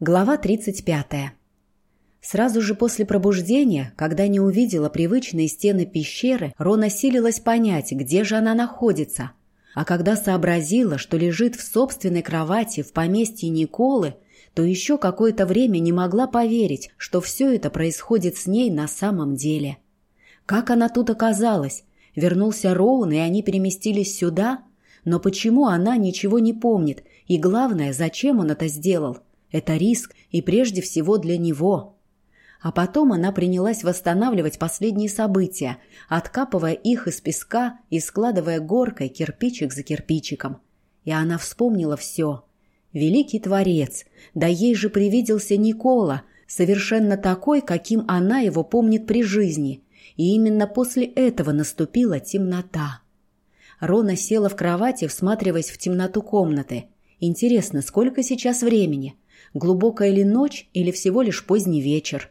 Глава 35. Сразу же после пробуждения, когда не увидела привычные стены пещеры, Рона силилась понять, где же она находится. А когда сообразила, что лежит в собственной кровати в поместье Николы, то еще какое-то время не могла поверить, что все это происходит с ней на самом деле. Как она тут оказалась? Вернулся Роун, и они переместились сюда? Но почему она ничего не помнит? И главное, зачем он это сделал? Это риск, и прежде всего для него. А потом она принялась восстанавливать последние события, откапывая их из песка и складывая горкой кирпичик за кирпичиком. И она вспомнила все. Великий Творец, да ей же привиделся Никола, совершенно такой, каким она его помнит при жизни. И именно после этого наступила темнота. Рона села в кровати, всматриваясь в темноту комнаты. Интересно, сколько сейчас времени? Глубокая ли ночь или всего лишь поздний вечер.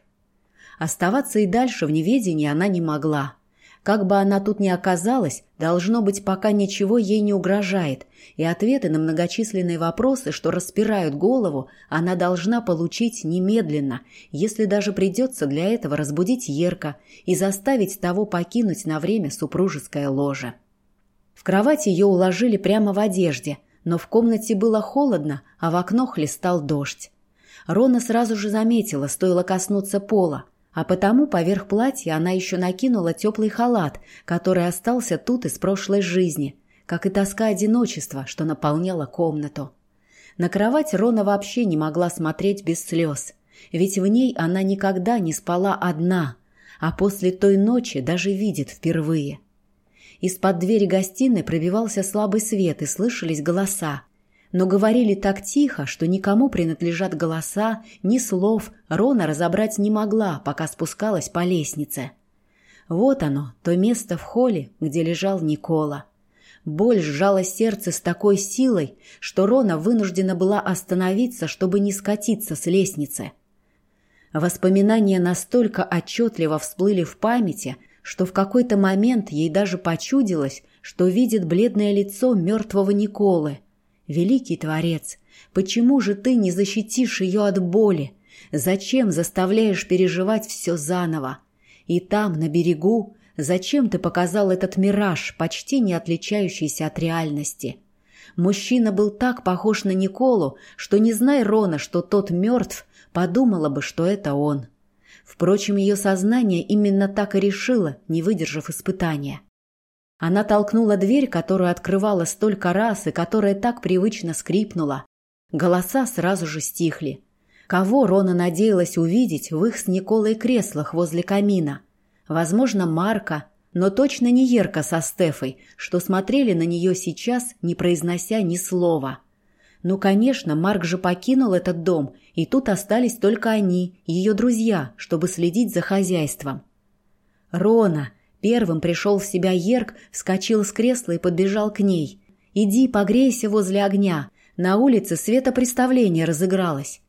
Оставаться и дальше в неведении она не могла. Как бы она тут ни оказалась, должно быть, пока ничего ей не угрожает, и ответы на многочисленные вопросы, что распирают голову, она должна получить немедленно, если даже придется для этого разбудить Ерка и заставить того покинуть на время супружеское ложе. В кровать ее уложили прямо в одежде, но в комнате было холодно, а в окно хлестал дождь. Рона сразу же заметила, стоило коснуться пола, а потому поверх платья она еще накинула теплый халат, который остался тут из прошлой жизни, как и тоска одиночества, что наполняла комнату. На кровать Рона вообще не могла смотреть без слез, ведь в ней она никогда не спала одна, а после той ночи даже видит впервые. Из-под двери гостиной пробивался слабый свет и слышались голоса но говорили так тихо, что никому принадлежат голоса, ни слов Рона разобрать не могла, пока спускалась по лестнице. Вот оно, то место в холле, где лежал Никола. Боль сжала сердце с такой силой, что Рона вынуждена была остановиться, чтобы не скатиться с лестницы. Воспоминания настолько отчетливо всплыли в памяти, что в какой-то момент ей даже почудилось, что видит бледное лицо мертвого Николы, Великий Творец, почему же ты не защитишь ее от боли? Зачем заставляешь переживать все заново? И там, на берегу, зачем ты показал этот мираж, почти не отличающийся от реальности? Мужчина был так похож на Николу, что, не зная Рона, что тот мертв, подумала бы, что это он. Впрочем, ее сознание именно так и решило, не выдержав испытания. Она толкнула дверь, которую открывала столько раз и которая так привычно скрипнула. Голоса сразу же стихли. Кого Рона надеялась увидеть в их с Николой креслах возле камина? Возможно, Марка, но точно не Ерка со Стефой, что смотрели на нее сейчас, не произнося ни слова. Ну, конечно, Марк же покинул этот дом, и тут остались только они, ее друзья, чтобы следить за хозяйством. «Рона!» Первым пришел в себя Ерк, вскочил с кресла и подбежал к ней. «Иди, погрейся возле огня. На улице светопреставление разыгралось».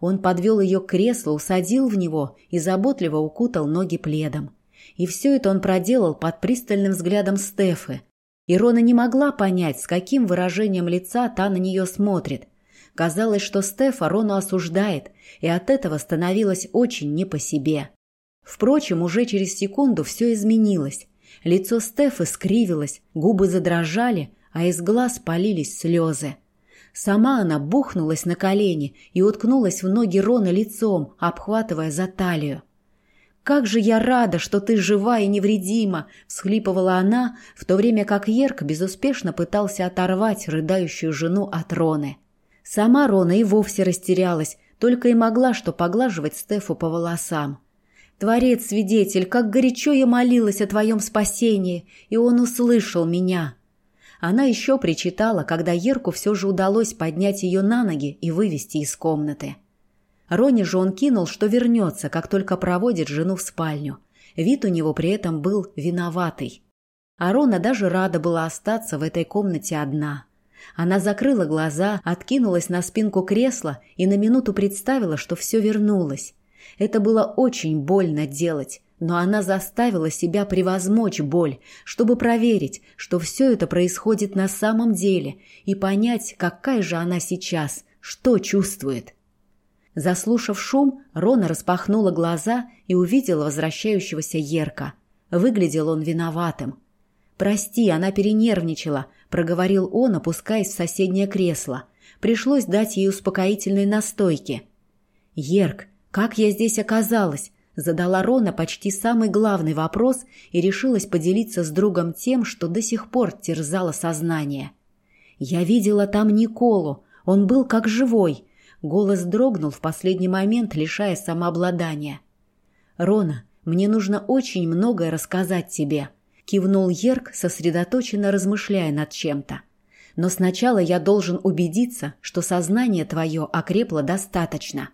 Он подвел ее к креслу, усадил в него и заботливо укутал ноги пледом. И все это он проделал под пристальным взглядом Стефы. Ирона не могла понять, с каким выражением лица та на нее смотрит. Казалось, что Стефа Рону осуждает, и от этого становилось очень не по себе. Впрочем, уже через секунду все изменилось. Лицо Стефы скривилось, губы задрожали, а из глаз полились слезы. Сама она бухнулась на колени и уткнулась в ноги Рона лицом, обхватывая за талию. «Как же я рада, что ты жива и невредима!» — всхлипывала она, в то время как Ерк безуспешно пытался оторвать рыдающую жену от Роны. Сама Рона и вовсе растерялась, только и могла что поглаживать Стефу по волосам. Творец-свидетель, как горячо я молилась о твоем спасении, и он услышал меня. Она еще причитала, когда Ерку все же удалось поднять ее на ноги и вывести из комнаты. Роне же он кинул, что вернется, как только проводит жену в спальню. Вид у него при этом был виноватый. А Рона даже рада была остаться в этой комнате одна. Она закрыла глаза, откинулась на спинку кресла и на минуту представила, что все вернулось. Это было очень больно делать, но она заставила себя превозмочь боль, чтобы проверить, что все это происходит на самом деле, и понять, какая же она сейчас, что чувствует. Заслушав шум, Рона распахнула глаза и увидела возвращающегося Ерка. Выглядел он виноватым. «Прости, она перенервничала», — проговорил он, опускаясь в соседнее кресло. Пришлось дать ей успокоительной настойки. «Ерк, как я здесь оказалась?» Задала Рона почти самый главный вопрос и решилась поделиться с другом тем, что до сих пор терзало сознание. «Я видела там Николу. Он был как живой. Голос дрогнул в последний момент, лишая самообладания. «Рона, мне нужно очень многое рассказать тебе», — кивнул Ерк, сосредоточенно размышляя над чем-то. «Но сначала я должен убедиться, что сознание твое окрепло достаточно».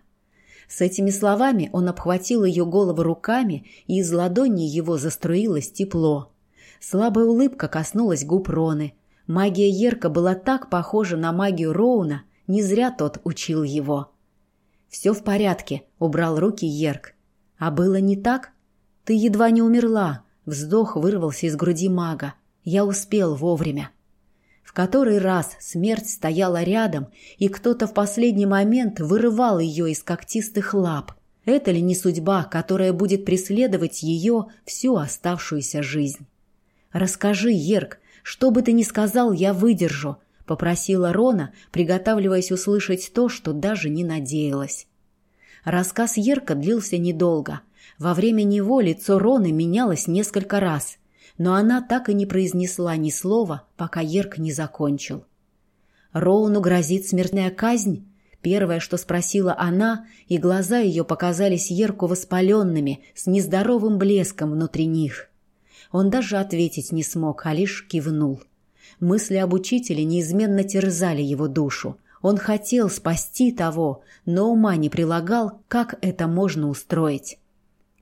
С этими словами он обхватил ее голову руками, и из ладони его заструилось тепло. Слабая улыбка коснулась губ Роны. Магия Ерка была так похожа на магию Роуна, не зря тот учил его. «Все в порядке», — убрал руки Ерк. «А было не так? Ты едва не умерла». Вздох вырвался из груди мага. Я успел вовремя. В который раз смерть стояла рядом, и кто-то в последний момент вырывал ее из когтистых лап. Это ли не судьба, которая будет преследовать ее всю оставшуюся жизнь? «Расскажи, Ерк, что бы ты ни сказал, я выдержу», попросила Рона, приготавливаясь услышать то, что даже не надеялась. Рассказ Ерка длился недолго. Во время него лицо Роны менялось несколько раз, но она так и не произнесла ни слова, пока Ерк не закончил. «Роуну грозит смертная казнь?» Первое, что спросила она, и глаза ее показались Ерку воспаленными, с нездоровым блеском внутри них. Он даже ответить не смог, а лишь кивнул. Мысли об учителе неизменно терзали его душу. Он хотел спасти того, но ума не прилагал, как это можно устроить.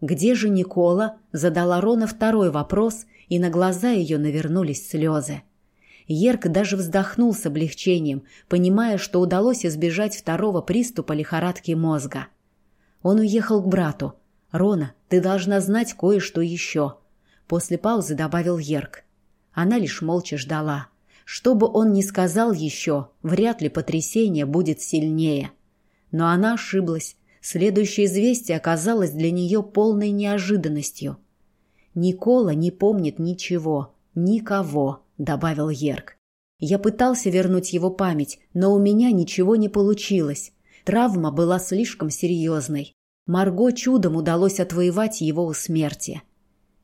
«Где же Никола?» – задала Рона второй вопрос, и на глаза ее навернулись слезы. Ерк даже вздохнул с облегчением, понимая, что удалось избежать второго приступа лихорадки мозга. Он уехал к брату. «Рона, ты должна знать кое-что еще», – после паузы добавил Ерк. Она лишь молча ждала. Что бы он ни сказал еще, вряд ли потрясение будет сильнее. Но она ошиблась. Следующее известие оказалось для нее полной неожиданностью. «Никола не помнит ничего, никого», — добавил Ерк. «Я пытался вернуть его память, но у меня ничего не получилось. Травма была слишком серьезной. Марго чудом удалось отвоевать его у смерти».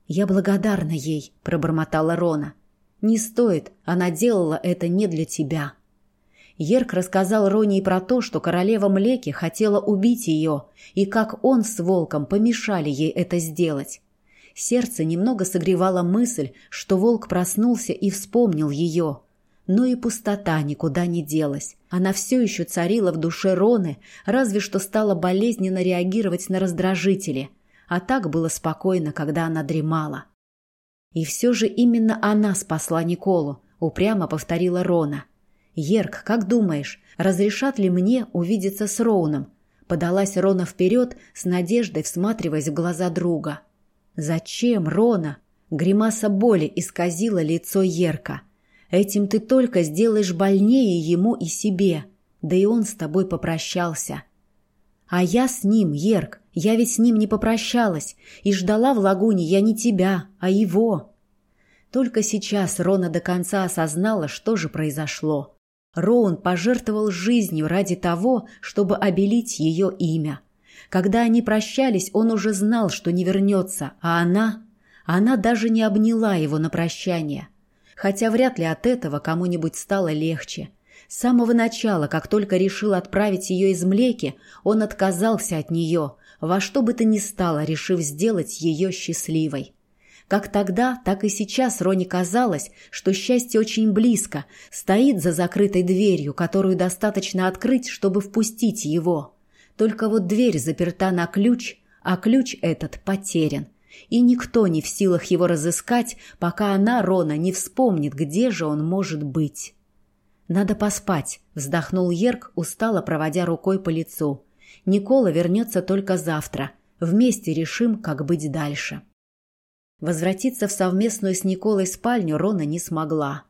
«Я благодарна ей», — пробормотала Рона. «Не стоит, она делала это не для тебя». Ерк рассказал Ронии про то, что королева Млеки хотела убить ее, и как он с волком помешали ей это сделать. Сердце немного согревало мысль, что волк проснулся и вспомнил ее. Но и пустота никуда не делась. Она все еще царила в душе Роны, разве что стала болезненно реагировать на раздражители. А так было спокойно, когда она дремала. И все же именно она спасла Николу, упрямо повторила Рона. «Ерк, как думаешь, разрешат ли мне увидеться с Роуном?» Подалась Рона вперед, с надеждой всматриваясь в глаза друга. «Зачем, Рона?» Гримаса боли исказила лицо Ерка. «Этим ты только сделаешь больнее ему и себе. Да и он с тобой попрощался». «А я с ним, Ерк. Я ведь с ним не попрощалась и ждала в лагуне я не тебя, а его. Только сейчас Рона до конца осознала, что же произошло. Роун пожертвовал жизнью ради того, чтобы обелить ее имя. Когда они прощались, он уже знал, что не вернется, а она... Она даже не обняла его на прощание. Хотя вряд ли от этого кому-нибудь стало легче. С самого начала, как только решил отправить ее из Млеки, он отказался от нее, во что бы то ни стало, решив сделать ее счастливой. Как тогда, так и сейчас Роне казалось, что счастье очень близко, стоит за закрытой дверью, которую достаточно открыть, чтобы впустить его. Только вот дверь заперта на ключ, а ключ этот потерян. И никто не в силах его разыскать, пока она, Рона, не вспомнит, где же он может быть. «Надо поспать», — вздохнул Ерк, устало проводя рукой по лицу. Никола вернется только завтра. Вместе решим, как быть дальше. Возвратиться в совместную с Николой спальню Рона не смогла.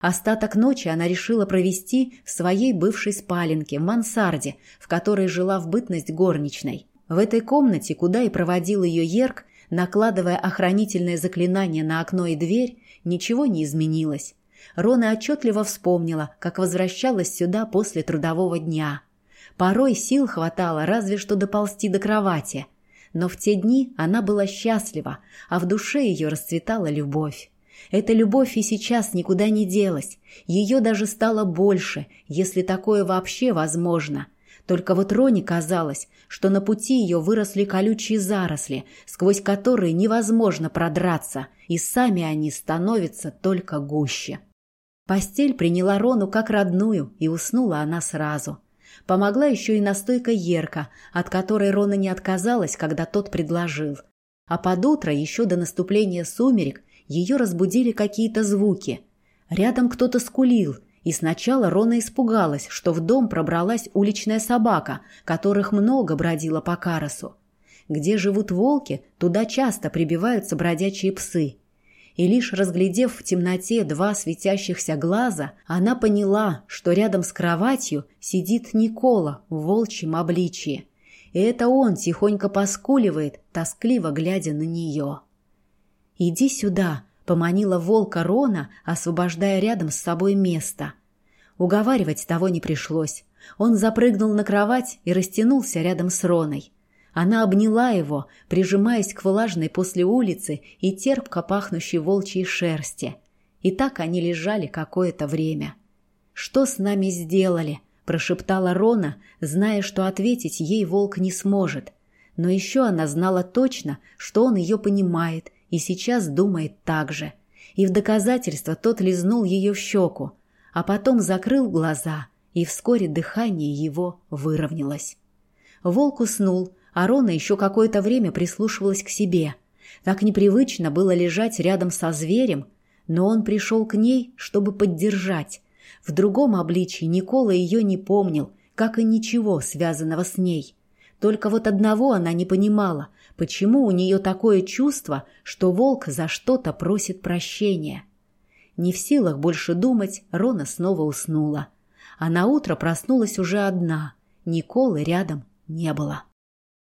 Остаток ночи она решила провести в своей бывшей спаленке, в мансарде, в которой жила в бытность горничной. В этой комнате, куда и проводил ее Ерк, накладывая охранительное заклинание на окно и дверь, ничего не изменилось. Рона отчетливо вспомнила, как возвращалась сюда после трудового дня. Порой сил хватало разве что доползти до кровати. Но в те дни она была счастлива, а в душе ее расцветала любовь. Эта любовь и сейчас никуда не делась. Ее даже стало больше, если такое вообще возможно. Только вот Роне казалось, что на пути ее выросли колючие заросли, сквозь которые невозможно продраться, и сами они становятся только гуще. Постель приняла Рону как родную, и уснула она сразу. Помогла еще и настойка Ерка, от которой Рона не отказалась, когда тот предложил. А под утро, еще до наступления сумерек, ее разбудили какие-то звуки. Рядом кто-то скулил, и сначала Рона испугалась, что в дом пробралась уличная собака, которых много бродила по Карасу. Где живут волки, туда часто прибиваются бродячие псы. И лишь разглядев в темноте два светящихся глаза, она поняла, что рядом с кроватью сидит Никола в волчьем обличье. И это он тихонько поскуливает, тоскливо глядя на нее. «Иди сюда», — поманила волка Рона, освобождая рядом с собой место. Уговаривать того не пришлось. Он запрыгнул на кровать и растянулся рядом с Роной. Она обняла его, прижимаясь к влажной после улицы и терпко пахнущей волчьей шерсти. И так они лежали какое-то время. «Что с нами сделали?» – прошептала Рона, зная, что ответить ей волк не сможет. Но еще она знала точно, что он ее понимает и сейчас думает так же. И в доказательство тот лизнул ее в щеку, а потом закрыл глаза, и вскоре дыхание его выровнялось. Волк уснул, а Рона еще какое-то время прислушивалась к себе. Так непривычно было лежать рядом со зверем, но он пришел к ней, чтобы поддержать. В другом обличии Никола ее не помнил, как и ничего, связанного с ней. Только вот одного она не понимала, Почему у нее такое чувство, что волк за что-то просит прощения? Не в силах больше думать, Рона снова уснула. А на утро проснулась уже одна. Николы рядом не было.